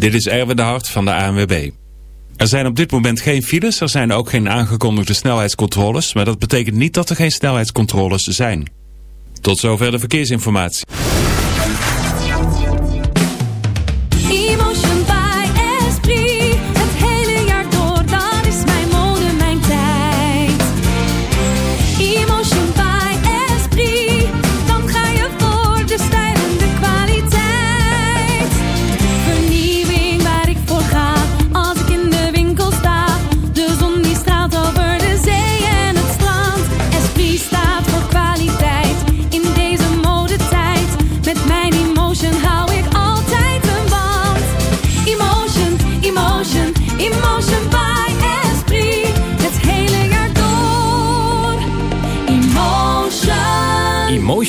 Dit is Erwin de Hart van de ANWB. Er zijn op dit moment geen files, er zijn ook geen aangekondigde snelheidscontroles, maar dat betekent niet dat er geen snelheidscontroles zijn. Tot zover de verkeersinformatie.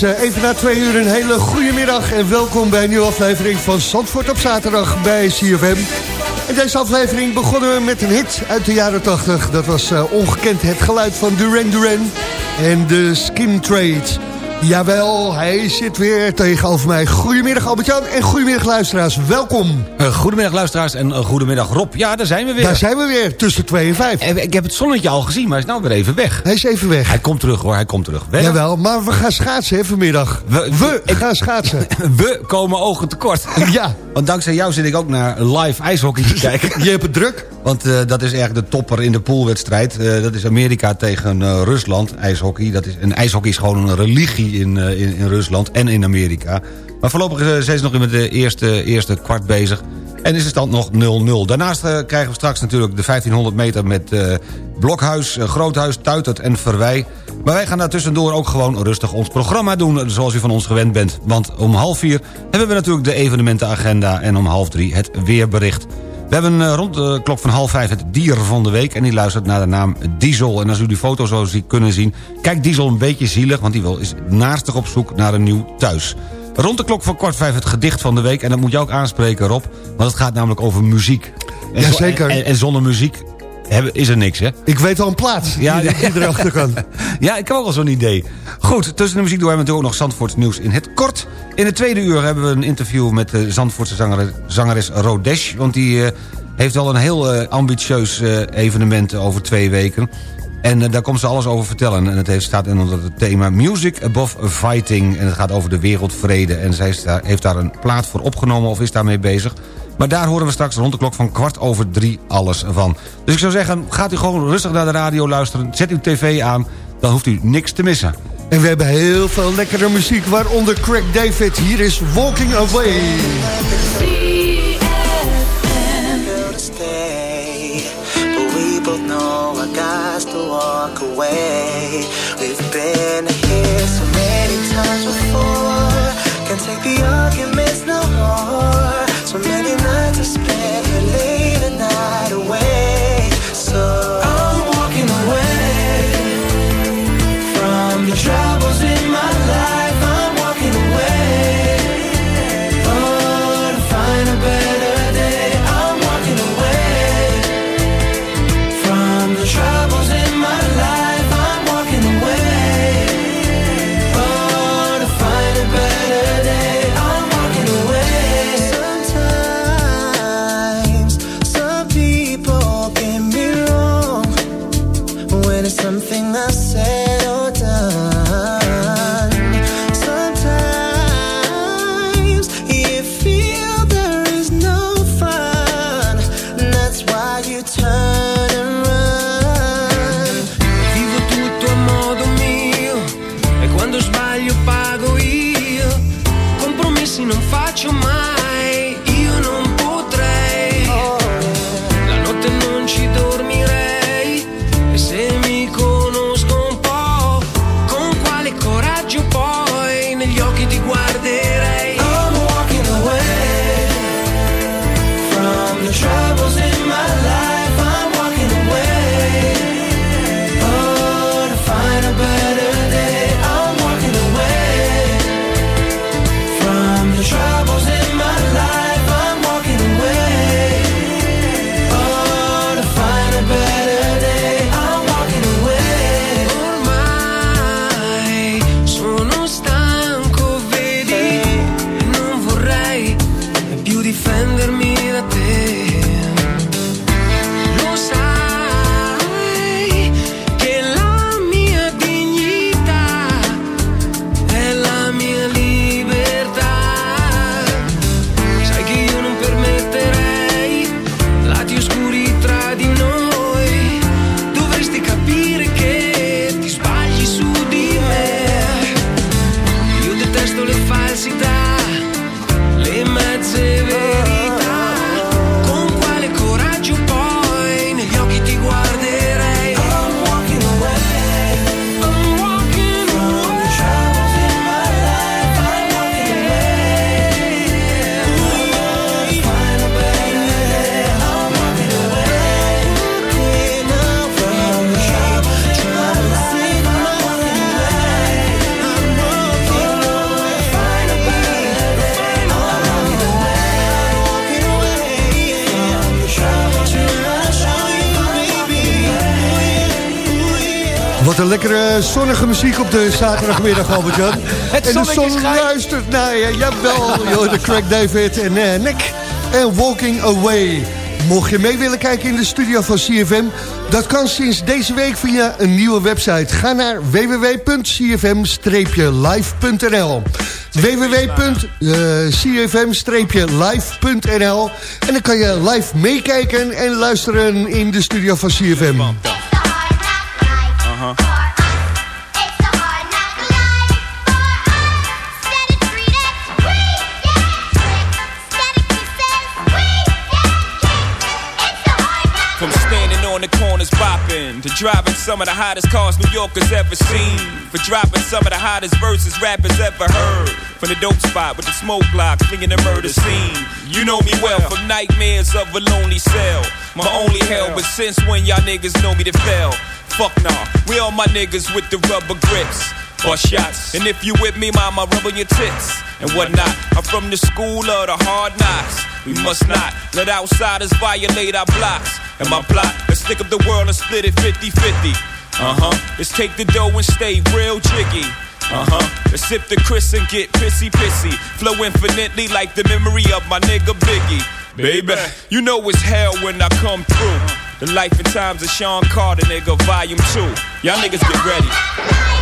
Eh, even na twee uur een hele goede middag en welkom bij een nieuwe aflevering van Zandvoort op zaterdag bij CFM. In deze aflevering begonnen we met een hit uit de jaren 80. Dat was eh, ongekend het geluid van Duran Duran en de Skin Trade. Jawel, hij zit weer tegenover mij. Goedemiddag Albert-Jan en goedemiddag luisteraars. Welkom. Uh, goedemiddag luisteraars en uh, goedemiddag Rob. Ja, daar zijn we weer. Daar zijn we weer, tussen 2 en 5. En ik heb het zonnetje al gezien, maar hij is nou weer even weg. Hij is even weg. Hij komt terug hoor, hij komt terug. Wel? Jawel, maar we gaan schaatsen hè, vanmiddag. We, we gaan schaatsen. we komen ogen tekort. ja. Want dankzij jou zit ik ook naar live ijshockey te kijken. Je hebt het druk. Want uh, dat is eigenlijk de topper in de poolwedstrijd. dat is Amerika tegen Rusland, ijshockey. Dat is, en ijshockey is gewoon een religie in, in, in Rusland en in Amerika. Maar voorlopig zijn ze nog met de eerste, eerste kwart bezig. En is de stand nog 0-0. Daarnaast krijgen we straks natuurlijk de 1500 meter met Blokhuis, Groothuis, Tuitert en Verwij. Maar wij gaan daar tussendoor ook gewoon rustig ons programma doen... zoals u van ons gewend bent. Want om half vier hebben we natuurlijk de evenementenagenda... en om half drie het weerbericht. We hebben rond de klok van half vijf het dier van de week... en die luistert naar de naam Diesel. En als u die foto zo kunnen zien... kijkt Diesel een beetje zielig, want die wil is naastig op zoek naar een nieuw thuis. Rond de klok van kwart vijf het gedicht van de week... en dat moet je ook aanspreken, Rob, want het gaat namelijk over muziek. En Jazeker. En, en zonder muziek is er niks, hè? Ik weet al een plaats ja, die, die erachter kan. ja, ik heb ook al zo'n idee. Goed, tussen de muziek doen we natuurlijk ook nog Zandvoorts nieuws in het kort. In het tweede uur hebben we een interview met de Zandvoortse zangeres, zangeres Rodesh... want die uh, heeft al een heel uh, ambitieus uh, evenement over twee weken... En daar komt ze alles over vertellen. En het heeft, staat onder het thema Music Above Fighting. En het gaat over de wereldvrede. En zij daar, heeft daar een plaat voor opgenomen of is daarmee bezig. Maar daar horen we straks rond de klok van kwart over drie alles van. Dus ik zou zeggen, gaat u gewoon rustig naar de radio luisteren. Zet uw tv aan, dan hoeft u niks te missen. En we hebben heel veel lekkere muziek, waaronder Craig David. Hier is Walking Away. walk away. We've been here so many times before. Can't take the arguments no more. Een lekkere zonnige muziek op de zaterdagmiddag, Albert-Jan. Het En de zon luistert naar je. Jawel, joh, de Craig David en eh, Nick. En Walking Away. Mocht je mee willen kijken in de studio van CFM... dat kan sinds deze week via een nieuwe website. Ga naar www.cfm-live.nl www.cfm-live.nl En dan kan je live meekijken en luisteren in de studio van CFM. To driving some of the hottest cars New Yorkers ever seen. For dropping some of the hottest verses rappers ever heard. From the dope spot with the smoke block, flinging the murder scene. You know me well from nightmares of a lonely cell. My only hell, but since when y'all niggas know me to fail? Fuck nah, we all my niggas with the rubber grips. Or shots. And if you with me, mama, rub on your tits and whatnot. I'm from the school of the hard knocks. We must not let outsiders violate our blocks. And my plot, let's stick up the world and split it 50 50. Uh huh. Let's take the dough and stay real jiggy. Uh huh. Let's sip the Chris and get pissy pissy. Flow infinitely like the memory of my nigga Biggie. Baby, you know it's hell when I come through. The life and times of Sean Carter, nigga, volume two. Y'all niggas get ready.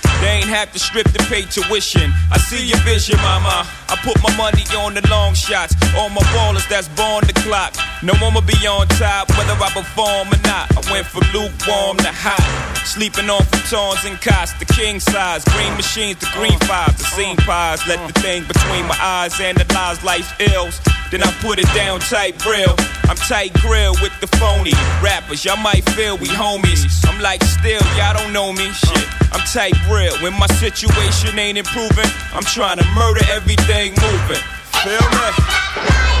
They ain't have to strip to pay tuition. I see your vision, mama. I put my money on the long shots. All my ballers that's born the clock. No one will be on top, whether I perform or not. I went from lukewarm to hot. Sleeping on futons and cots, the king size. Green machines, the green fives, the scene pies. Let the thing between my eyes analyze life's ills. Then I put it down tight real. I'm tight grill with the phony rappers. Y'all might feel we homies. I'm like still, y'all don't know me. Shit, I'm tight real. When my situation ain't improving, I'm trying to murder everything moving. Feel me?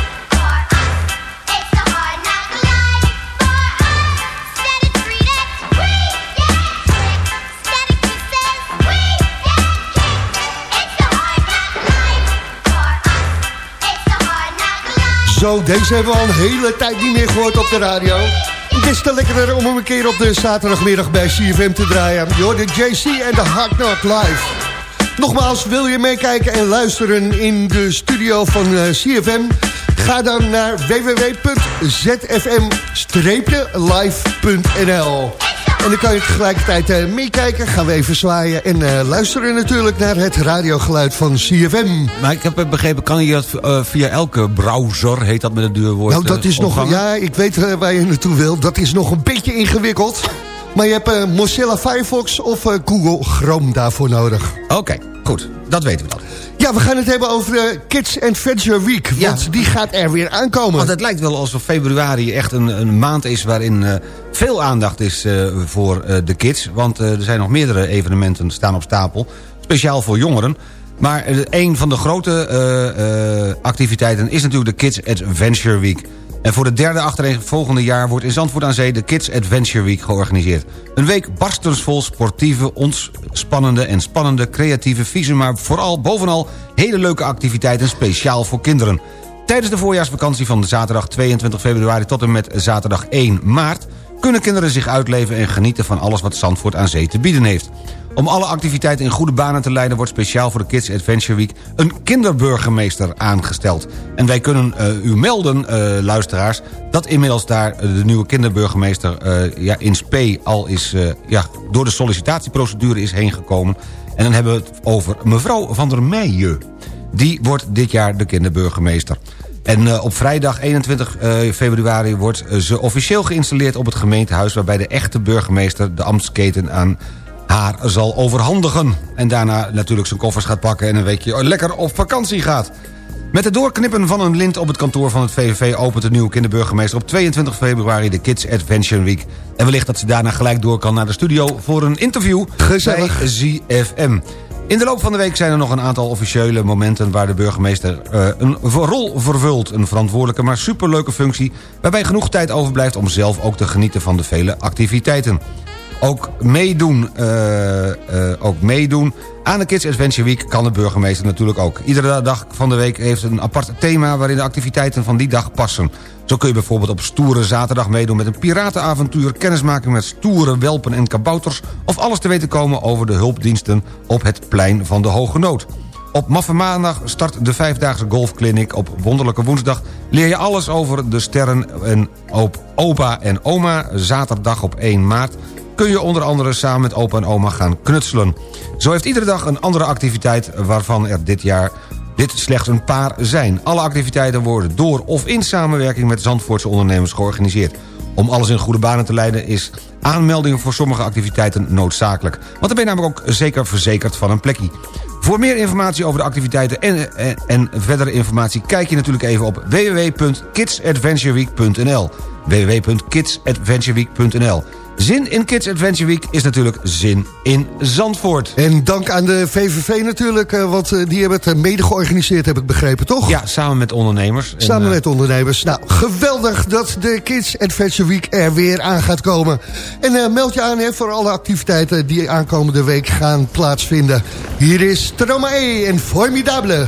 Zo, deze hebben we al een hele tijd niet meer gehoord op de radio. Het is te lekkerder om hem een keer op de zaterdagmiddag bij CFM te draaien. Door de JC en de Hard Knock Live. Nogmaals, wil je meekijken en luisteren in de studio van eh, CFM? Ga dan naar www.zfm-live.nl En dan kan je tegelijkertijd eh, meekijken, gaan we even zwaaien... en eh, luisteren natuurlijk naar het radiogeluid van CFM. Maar ik heb begrepen, kan je dat eh, via elke browser, heet dat met een duur woord, Nou, dat is nog, ja, ik weet waar je naartoe wil. Dat is nog een beetje ingewikkeld. Maar je hebt Mozilla Firefox of Google Chrome daarvoor nodig. Oké, goed. Dat weten we dan. Ja, we gaan het hebben over de Kids Adventure Week. Want die gaat er weer aankomen. Want het lijkt wel alsof februari echt een, een maand is... waarin eh, veel aandacht is eh, voor eh, de kids. Want eh, er zijn nog meerdere evenementen staan op stapel. Speciaal voor jongeren. Maar eh, een van de grote eh, eh, activiteiten is natuurlijk de Kids Adventure Week. En voor de derde achtereenvolgende jaar wordt in Zandvoort aan Zee... de Kids Adventure Week georganiseerd. Een week barstensvol sportieve, ontspannende en spannende... creatieve, vieze, maar vooral bovenal hele leuke activiteiten... speciaal voor kinderen. Tijdens de voorjaarsvakantie van zaterdag 22 februari tot en met zaterdag 1 maart kunnen kinderen zich uitleven en genieten van alles wat Zandvoort aan zee te bieden heeft. Om alle activiteiten in goede banen te leiden... wordt speciaal voor de Kids Adventure Week een kinderburgemeester aangesteld. En wij kunnen uh, u melden, uh, luisteraars... dat inmiddels daar de nieuwe kinderburgemeester ja, in spe al is... ja, door de sollicitatieprocedure is heen gekomen. En dan hebben we het over mevrouw van der Meijen. Die wordt dit jaar de kinderburgemeester. En op vrijdag 21 uh, februari wordt ze officieel geïnstalleerd op het gemeentehuis... waarbij de echte burgemeester de ambtsketen aan haar zal overhandigen. En daarna natuurlijk zijn koffers gaat pakken en een weekje lekker op vakantie gaat. Met het doorknippen van een lint op het kantoor van het VVV... opent de nieuwe kinderburgemeester op 22 februari de Kids Adventure Week. En wellicht dat ze daarna gelijk door kan naar de studio... voor een interview Gezellig. bij ZFM. In de loop van de week zijn er nog een aantal officiële momenten... waar de burgemeester uh, een rol vervult. Een verantwoordelijke, maar superleuke functie... waarbij genoeg tijd overblijft om zelf ook te genieten van de vele activiteiten ook meedoen, uh, uh, ook meedoen. Aan de Kids Adventure Week kan de burgemeester natuurlijk ook. Iedere dag van de week heeft een apart thema... waarin de activiteiten van die dag passen. Zo kun je bijvoorbeeld op stoere zaterdag meedoen met een piratenavontuur... kennismaking met stoere welpen en kabouters... of alles te weten komen over de hulpdiensten op het plein van de Hoge Nood. Op Maffe Maandag start de vijfdaagse golfclinic. Op Wonderlijke Woensdag leer je alles over de sterren en op opa en oma. Zaterdag op 1 maart kun je onder andere samen met opa en oma gaan knutselen. Zo heeft iedere dag een andere activiteit waarvan er dit jaar dit slechts een paar zijn. Alle activiteiten worden door of in samenwerking met Zandvoortse ondernemers georganiseerd. Om alles in goede banen te leiden is aanmelding voor sommige activiteiten noodzakelijk. Want dan ben je namelijk ook zeker verzekerd van een plekje. Voor meer informatie over de activiteiten en, en, en verdere informatie... kijk je natuurlijk even op www.kidsadventureweek.nl www.kidsadventureweek.nl Zin in Kids Adventure Week is natuurlijk zin in Zandvoort. En dank aan de VVV natuurlijk, uh, want uh, die hebben het mede georganiseerd, heb ik begrepen, toch? Ja, samen met ondernemers. Samen en, met ondernemers. Nou, geweldig dat de Kids Adventure Week er weer aan gaat komen. En meld je aan hè, voor alle activiteiten die aankomende week gaan plaatsvinden. Hier is Tromae en formidable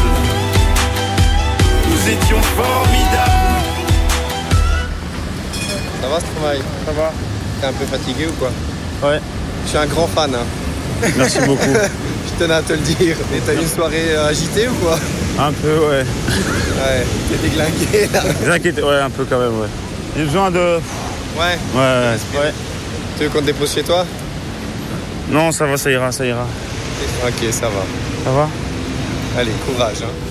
Nous étions formidables. Ça va ce travail Ça va T'es un peu fatigué ou quoi Ouais. Je suis un grand fan. hein. Merci beaucoup. Je tenais à te le dire. Et t'as eu une soirée euh, agitée ou quoi Un peu, ouais. Ouais, t'es déglingué là. T'inquiète, ouais, un peu quand même, ouais. J'ai besoin de... Ouais. Ouais, ouais. Tu veux qu'on te dépose chez toi Non, ça va, ça ira, ça ira. Ok, ça va. Ça va Allez, courage. Hein.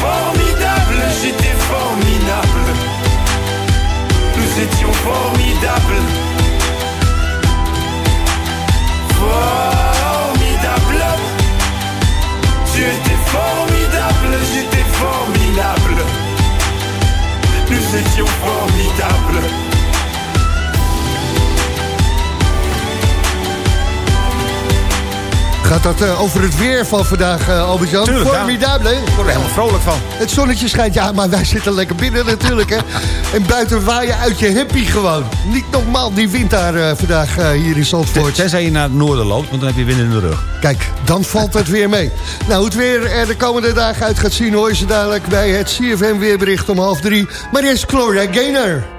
fome. Dat eh, over het weer van vandaag, eh Albert-Jan? Ja. Formidabel, hè? Ik word er helemaal vrolijk van. Het zonnetje schijnt, ja, maar wij zitten lekker binnen natuurlijk, hè? En buiten waai je uit je happy gewoon. Niet normaal, die wind daar eh, vandaag hier in Zandvoort. Tenzij je naar het noorden loopt, want dan heb je wind in de rug. Kijk, dan valt het weer mee. Nou, hoe het weer er de komende dagen uit gaat zien... hoor je ze dadelijk bij het CFM weerbericht om half drie. Maar eerst Gloria Gaynor.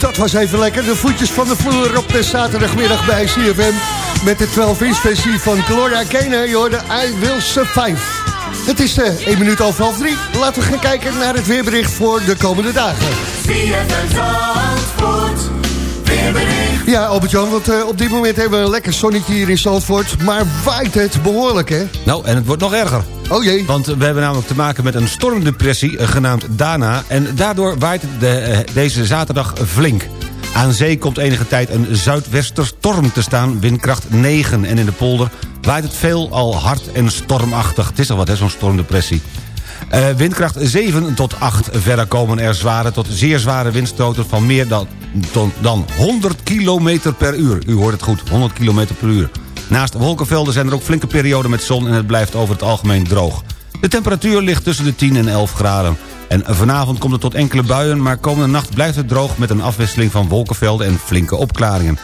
Dat was even lekker. De voetjes van de vloer op de zaterdagmiddag bij CFM. Met de 12-inch versie van Gloria Gaynor. Je hoorde I Will Survive. Het is uh, 1 minuut over half 3. Laten we gaan kijken naar het weerbericht voor de komende dagen. Ja, Albert-Jan, want uh, op dit moment hebben we een lekker zonnetje hier in Zandvoort. Maar waait het behoorlijk, hè? Nou, en het wordt nog erger. Oh jee. Want we hebben namelijk te maken met een stormdepressie uh, genaamd Dana. En daardoor waait de, uh, deze zaterdag flink. Aan zee komt enige tijd een zuidwesterstorm te staan, windkracht 9. En in de polder waait het veel al hard en stormachtig. Het is al wat, hè, zo'n stormdepressie. Uh, windkracht 7 tot 8. Verder komen er zware tot zeer zware windstoten van meer dan, dan 100 km per uur. U hoort het goed, 100 km per uur. Naast wolkenvelden zijn er ook flinke perioden met zon... en het blijft over het algemeen droog. De temperatuur ligt tussen de 10 en 11 graden. En vanavond komt het tot enkele buien... maar komende nacht blijft het droog met een afwisseling van wolkenvelden... en flinke opklaringen.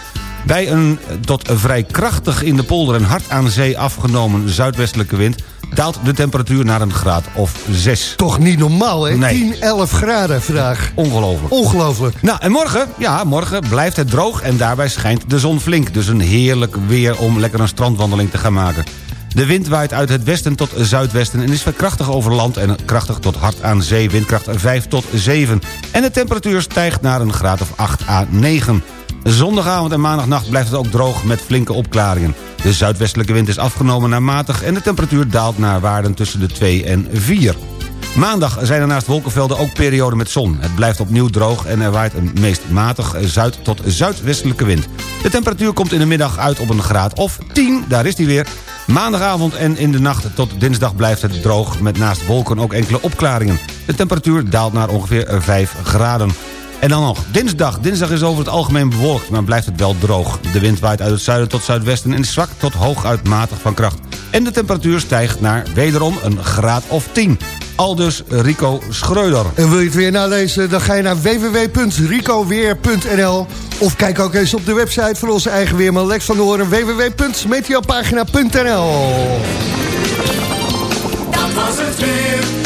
Bij een tot vrij krachtig in de polder en hard aan zee afgenomen zuidwestelijke wind daalt de temperatuur naar een graad of 6. Toch niet normaal, hè? Nee. 10, 11 graden vandaag. Ongelooflijk. Ongelooflijk. Nou, en morgen, ja, morgen blijft het droog en daarbij schijnt de zon flink. Dus een heerlijk weer om lekker een strandwandeling te gaan maken. De wind waait uit het westen tot zuidwesten en is krachtig over land... en krachtig tot hard aan zee, windkracht 5 tot 7. En de temperatuur stijgt naar een graad of 8 à 9. Zondagavond en maandagnacht blijft het ook droog met flinke opklaringen. De zuidwestelijke wind is afgenomen naar matig... en de temperatuur daalt naar waarden tussen de 2 en 4. Maandag zijn er naast wolkenvelden ook perioden met zon. Het blijft opnieuw droog en er waait een meest matig zuid- tot zuidwestelijke wind. De temperatuur komt in de middag uit op een graad of 10, daar is die weer. Maandagavond en in de nacht tot dinsdag blijft het droog... met naast wolken ook enkele opklaringen. De temperatuur daalt naar ongeveer 5 graden. En dan nog dinsdag. Dinsdag is over het algemeen bewolkt, maar blijft het wel droog. De wind waait uit het zuiden tot zuidwesten en is zwak tot hooguit matig van kracht. En de temperatuur stijgt naar wederom een graad of 10. Aldus Rico Schreuder. En wil je het weer nalezen, dan ga je naar www.ricoweer.nl of kijk ook eens op de website van onze eigen weerman Lex van de Hoorn, www.meteopagina.nl Dat was het weer.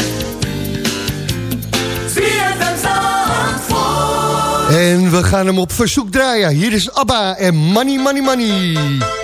En we gaan hem op verzoek draaien. Hier is ABBA en Money, Money, Money.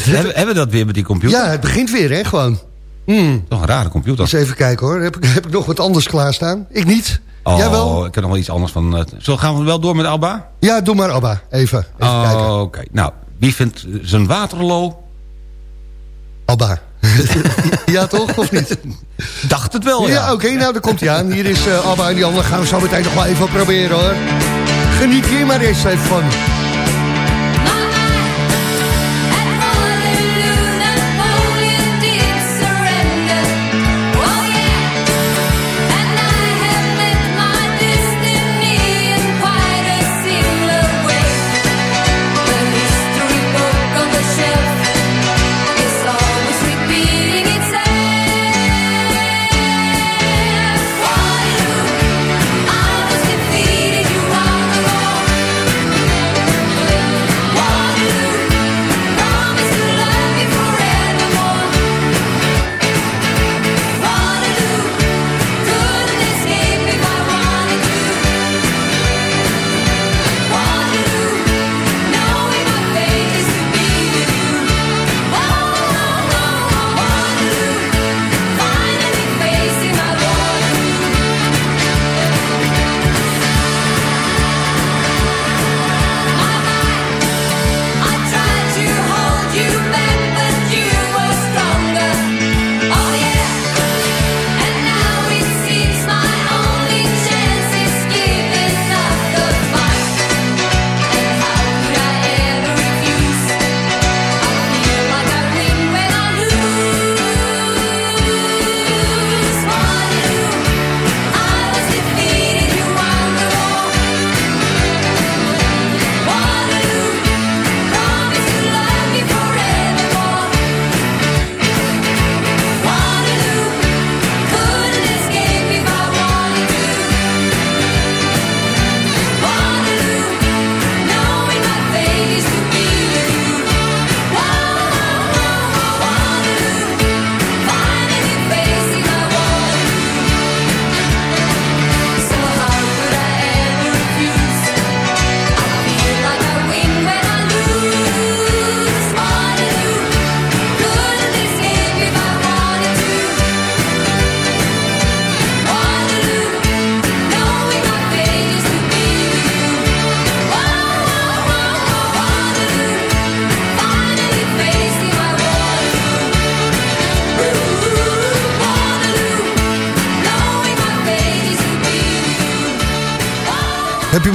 Hebben, hebben we dat weer met die computer? Ja, het begint weer, hè, gewoon. Hmm. Toch een rare computer. Eens even kijken, hoor. Heb ik, heb ik nog wat anders klaarstaan? Ik niet. Oh, Jij wel? ik heb nog wel iets anders van... Uh, zo gaan we wel door met Alba? Ja, doe maar Abba. Even, even oh, kijken. oké. Nou, wie vindt zijn Waterloo? Abba. ja, toch? Of niet? Dacht het wel, ja. Ja, oké. nou, daar komt hij aan. Hier is uh, Abba en die andere gaan we zo meteen nog wel even proberen, hoor. Geniet hier maar eens even van.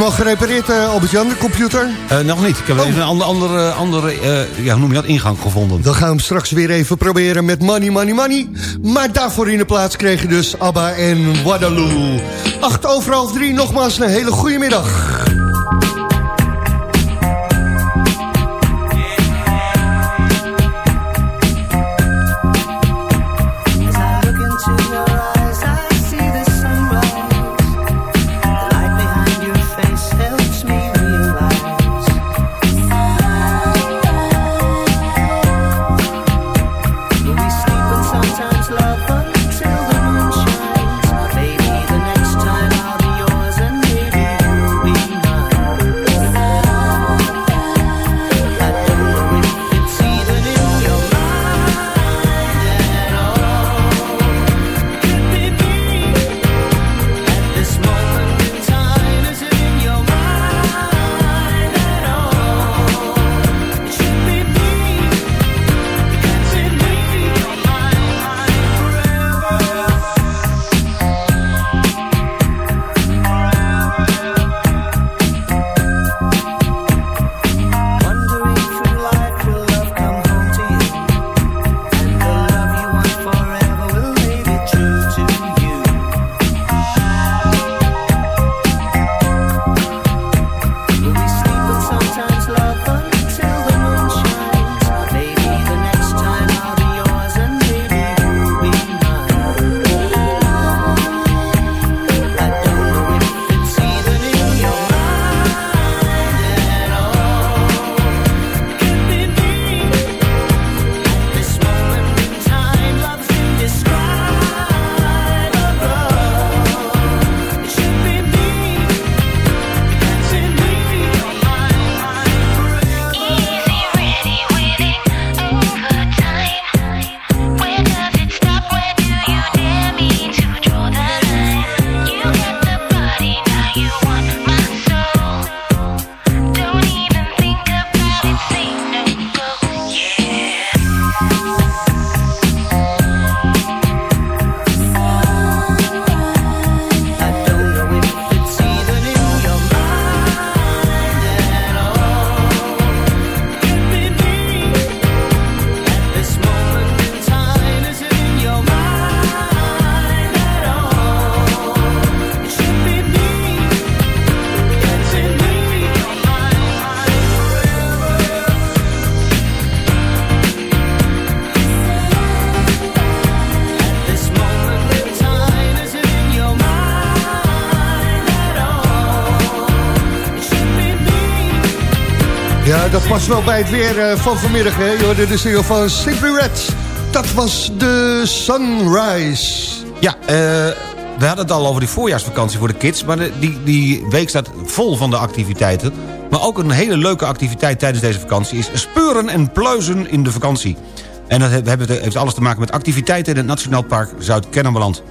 Al gerepareerd, eh, Albert-Jan, de computer? Eh, nog niet. Ik heb even een andere, andere, andere eh, ja, hoe noem je dat, ingang gevonden. Dan gaan we hem straks weer even proberen met Money, Money, Money. Maar daarvoor in de plaats kreeg je dus ABBA en Waterloo. Acht over half drie, nogmaals een hele goede middag. Dat past wel bij het weer eh, van vanmiddag, hè. Je de single van Simply Red. Dat was de Sunrise. Ja, eh, we hadden het al over die voorjaarsvakantie voor de kids... maar die, die week staat vol van de activiteiten. Maar ook een hele leuke activiteit tijdens deze vakantie... is speuren en pluizen in de vakantie. En dat heeft alles te maken met activiteiten... in het Nationaal Park Zuid-Kennemerland.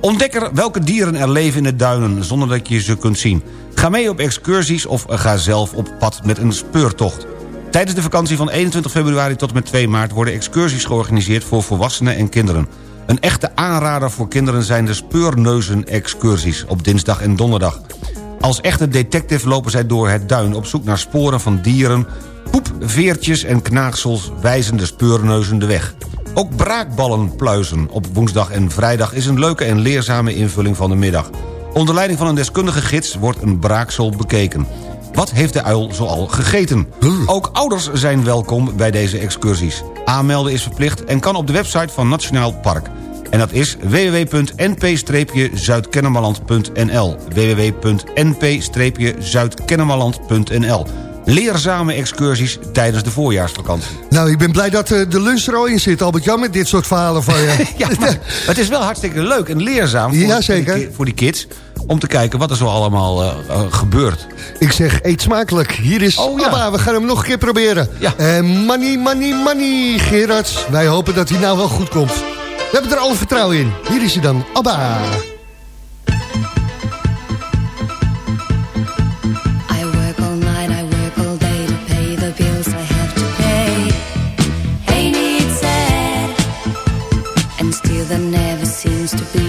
Ontdek er welke dieren er leven in de duinen... zonder dat je ze kunt zien. Ga mee op excursies of ga zelf op pad met een speurtocht. Tijdens de vakantie van 21 februari tot en met 2 maart... worden excursies georganiseerd voor volwassenen en kinderen. Een echte aanrader voor kinderen zijn de speurneuzen-excursies... op dinsdag en donderdag. Als echte detective lopen zij door het duin... op zoek naar sporen van dieren... poep, veertjes en knaagsels wijzen de speurneuzen de weg. Ook braakballen pluizen op woensdag en vrijdag... is een leuke en leerzame invulling van de middag. Onder leiding van een deskundige gids wordt een braaksel bekeken. Wat heeft de uil zoal gegeten? Ook ouders zijn welkom bij deze excursies. Aanmelden is verplicht en kan op de website van Nationaal Park. En dat is www.np-zuidkennemerland.nl www.np-zuidkennemerland.nl Leerzame excursies tijdens de voorjaarsvakantie. Nou, ik ben blij dat eh, de lunch er al in zit, Albert-Jan, met dit soort verhalen van je. ja, maar het is wel hartstikke leuk en leerzaam voor, Ja, zeker. Voor, die, voor die kids... om te kijken wat er zo allemaal eh, eh, gebeurt. Ik zeg, eet smakelijk. Hier is Oh, ja. Abba, we gaan hem nog een keer proberen. Ja. Money, money, money, Gerard. Wij hopen dat hij nou wel goed komt. We hebben er alle vertrouwen in. Hier is hij dan, Abba. There never seems to be.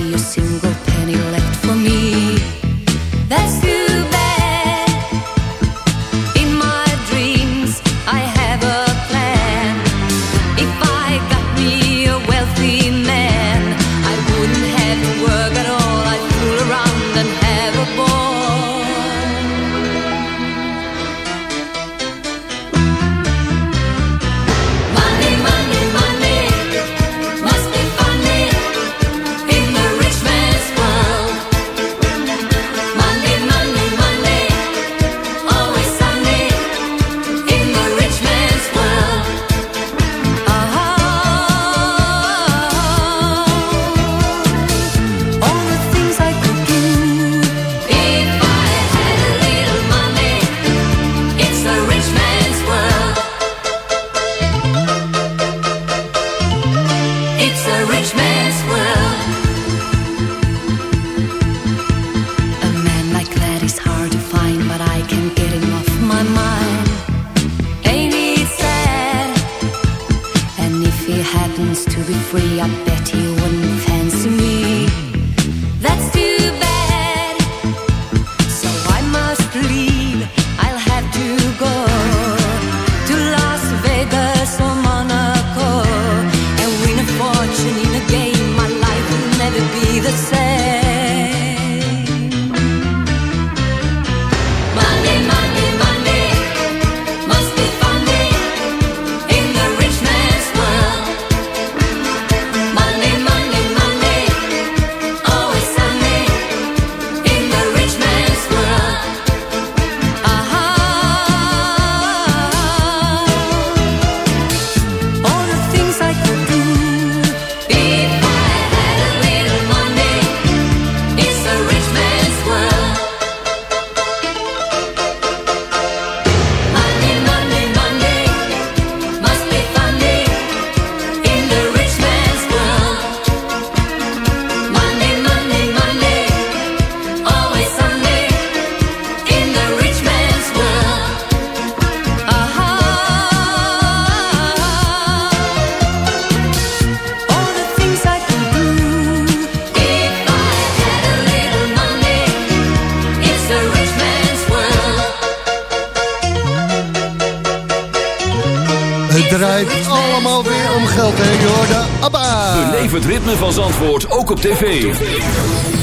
Tv.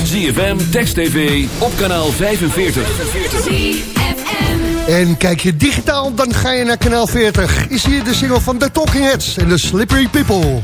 ZFM, Text TV, op kanaal 45. En kijk je digitaal, dan ga je naar kanaal 40. Is hier de single van The Talking Heads en The Slippery People.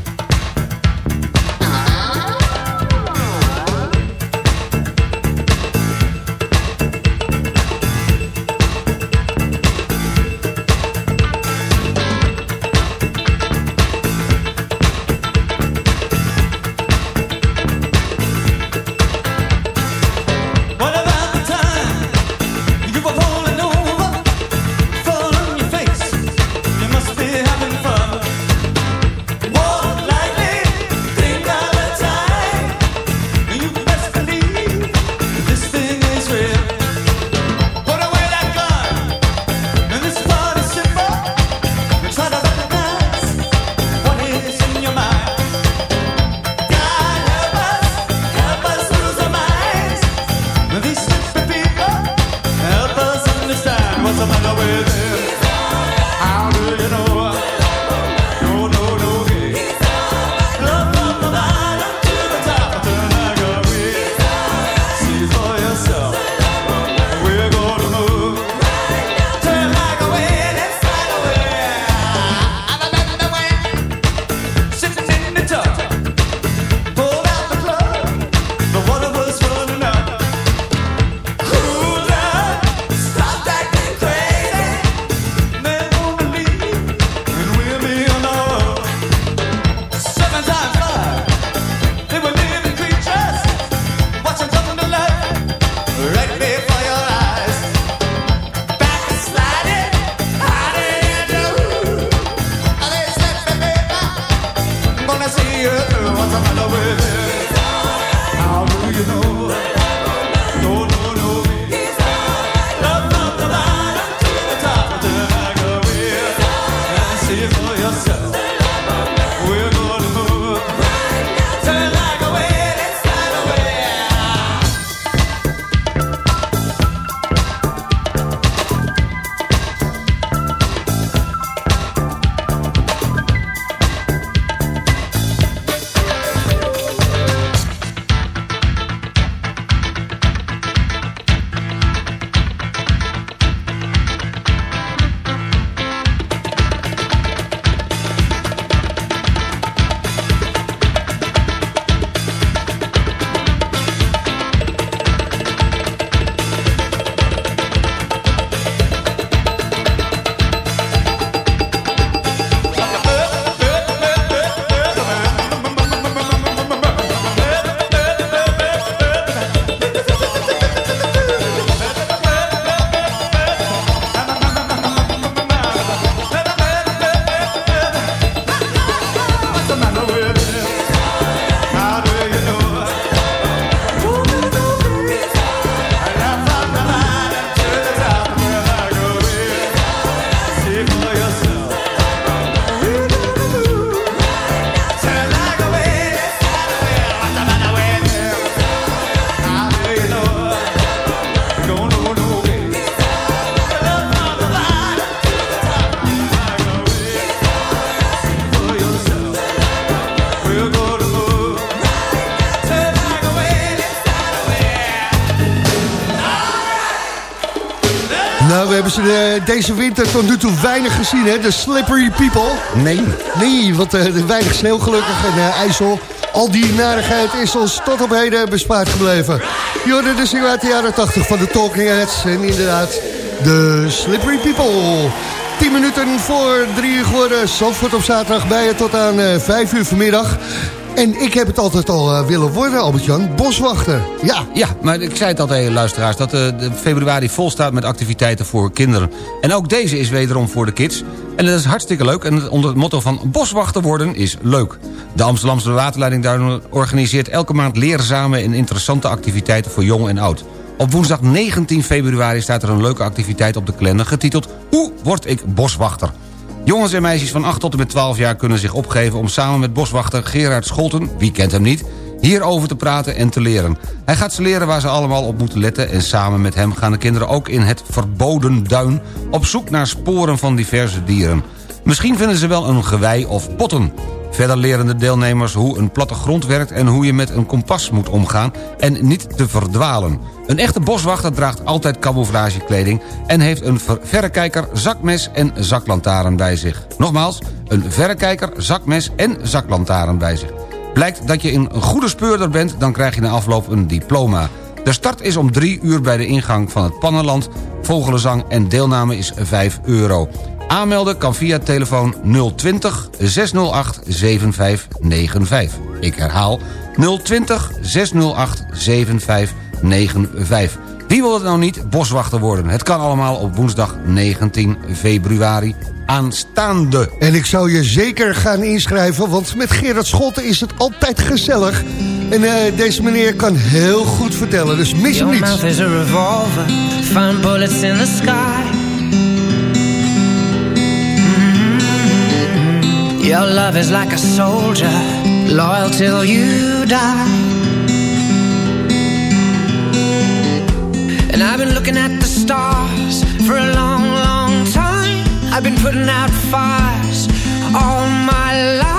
Deze winter tot nu toe weinig gezien, hè? De Slippery People. Nee. Nee, want eh, weinig sneeuw gelukkig en eh, ijsel. Al die narigheid is ons tot op heden bespaard gebleven. Je hoorde de single uit de jaren 80 van de Talking Heads. En inderdaad, de Slippery People. 10 minuten voor 3 uur geworden. Zandvoort op zaterdag bij je tot aan eh 5 uur vanmiddag. En ik heb het altijd al eh, willen worden, Albert-Jan. Boswachter. Ja. Ja, maar ik zei het al luisteraars... dat de februari vol staat met activiteiten voor kinderen. En ook deze is wederom voor de kids. En dat is hartstikke leuk. En onder het motto van boswachter worden is leuk. De Amsterdamse waterleiding organiseert elke maand leerzame en interessante activiteiten voor jong en oud. Op woensdag 19 februari staat er een leuke activiteit op de kalender... getiteld Hoe word ik boswachter? Jongens en meisjes van 8 tot en met 12 jaar kunnen zich opgeven... om samen met boswachter Gerard Scholten, wie kent hem niet... hierover te praten en te leren. Hij gaat ze leren waar ze allemaal op moeten letten... en samen met hem gaan de kinderen ook in het verboden duin... op zoek naar sporen van diverse dieren. Misschien vinden ze wel een gewei of potten. Verder leren de deelnemers hoe een plattegrond werkt... en hoe je met een kompas moet omgaan en niet te verdwalen. Een echte boswachter draagt altijd camouflagekleding... en heeft een ver- verrekijker, zakmes en zaklantaarn bij zich. Nogmaals, een verrekijker, zakmes en zaklantaarn bij zich. Blijkt dat je een goede speurder bent, dan krijg je na afloop een diploma. De start is om 3 uur bij de ingang van het Pannenland, Vogelenzang en deelname is 5 euro. Aanmelden kan via telefoon 020 608 7595. Ik herhaal 020 608 7595. Wie wil het nou niet boswachter worden? Het kan allemaal op woensdag 19 februari aanstaande. En ik zou je zeker gaan inschrijven, want met Gerard Schotten is het altijd gezellig. En eh, deze meneer kan heel goed vertellen, dus mis hem Your niet. Your love is like a soldier, loyal till you die. And I've been looking at the stars for a long, long time. I've been putting out fires all my life.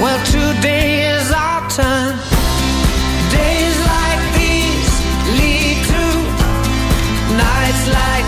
Well, today is our turn. Days like these lead to nights like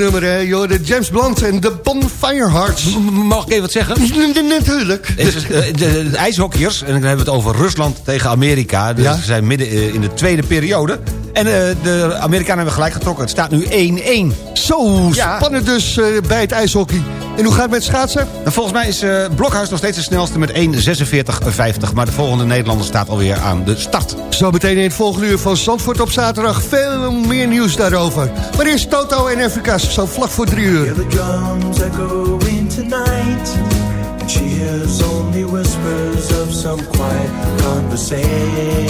Nummer, hè? De James Blunt en de Bonfire Hearts. Mag ik even wat zeggen? Natuurlijk. Is, eh, de, de ijshockeyers, en dan hebben we het over Rusland tegen Amerika. Dus Ja. we zijn midden eh, in de tweede periode. En eh, de Amerikanen hebben gelijk getrokken. Het staat nu 1-1. Zo, Ja. spannend dus eh, bij het ijshockey. En hoe gaat het met schaatsen? En volgens mij is eh, Blokhuis nog steeds de snelste met 1.46.50. Maar de volgende Nederlander staat alweer aan de start. Zo meteen in het volgende uur van Zandvoort op zaterdag. Veel meer nieuws daarover. Maar eerst Toto en Afrika's, zo vlak voor drie uur. The drums are going tonight. And she hears only whispers of some quiet conversation.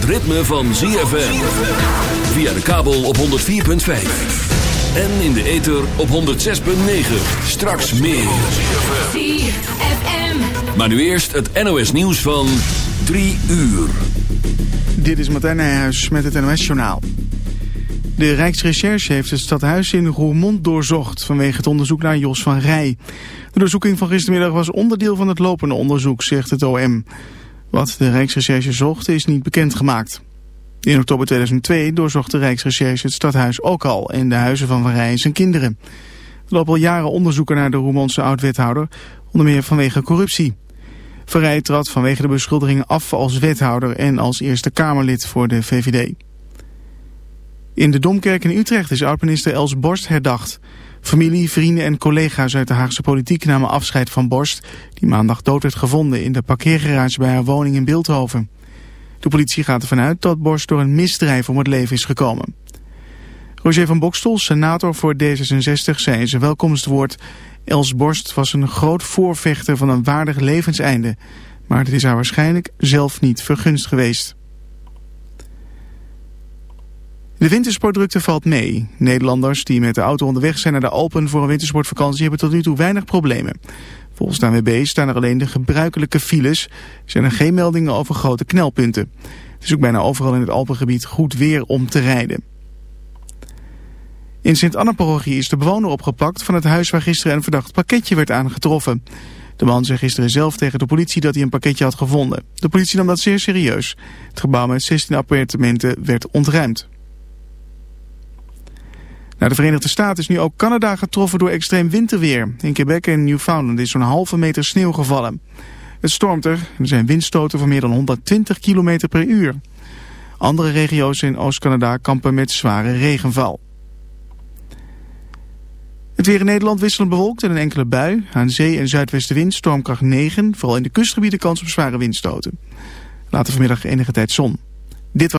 Het ritme van ZFM. Via de kabel op 104.5. En in de ether op 106.9. Straks meer. Maar nu eerst het NOS nieuws van 3 uur. Dit is Martijn Nijhuis met het NOS-journaal. De Rijksrecherche heeft het stadhuis in Roermond doorzocht... vanwege het onderzoek naar Jos van Rij. De doorzoeking van gistermiddag was onderdeel van het lopende onderzoek, zegt het OM. Wat de Rijksrecherche zocht is niet bekendgemaakt. In oktober 2002 doorzocht de Rijksrecherche het stadhuis ook al... en de huizen van Van Rij en zijn kinderen. Er lopen al jaren onderzoeken naar de Roermondse oud-wethouder... onder meer vanwege corruptie. Van Rij trad vanwege de beschuldigingen af als wethouder... en als Eerste Kamerlid voor de VVD. In de Domkerk in Utrecht is oud-minister Els Borst herdacht. Familie, vrienden en collega's uit de Haagse politiek namen afscheid van Borst... die maandag dood werd gevonden in de parkeergarage bij haar woning in Beeldhoven. De politie gaat ervan uit dat Borst door een misdrijf om het leven is gekomen. Roger van Bokstel, senator voor D66, zei in zijn welkomstwoord... Els Borst was een groot voorvechter van een waardig levenseinde. Maar het is haar waarschijnlijk zelf niet vergunst geweest. De wintersportdrukte valt mee. Nederlanders die met de auto onderweg zijn naar de Alpen voor een wintersportvakantie hebben tot nu toe weinig problemen. Volgens de ANWB staan er alleen de gebruikelijke files. Zijn er geen meldingen over grote knelpunten. Het is ook bijna overal in het Alpengebied goed weer om te rijden. In Sint-Anna-parochie is de bewoner opgepakt van het huis waar gisteren een verdacht pakketje werd aangetroffen. De man zei gisteren zelf tegen de politie dat hij een pakketje had gevonden. De politie nam dat zeer serieus. Het gebouw met 16 appartementen werd ontruimd. Naar de Verenigde Staten is nu ook Canada getroffen door extreem winterweer. In Quebec en Newfoundland is zo'n halve meter sneeuw gevallen. Het stormt er en er zijn windstoten van meer dan 120 km per uur. Andere regio's in Oost-Canada kampen met zware regenval. Het weer in Nederland wisselend bewolkt en een enkele bui. Aan zee en zuidwestenwind stormkracht 9. Vooral in de kustgebieden kans op zware windstoten. Later vanmiddag enige tijd zon.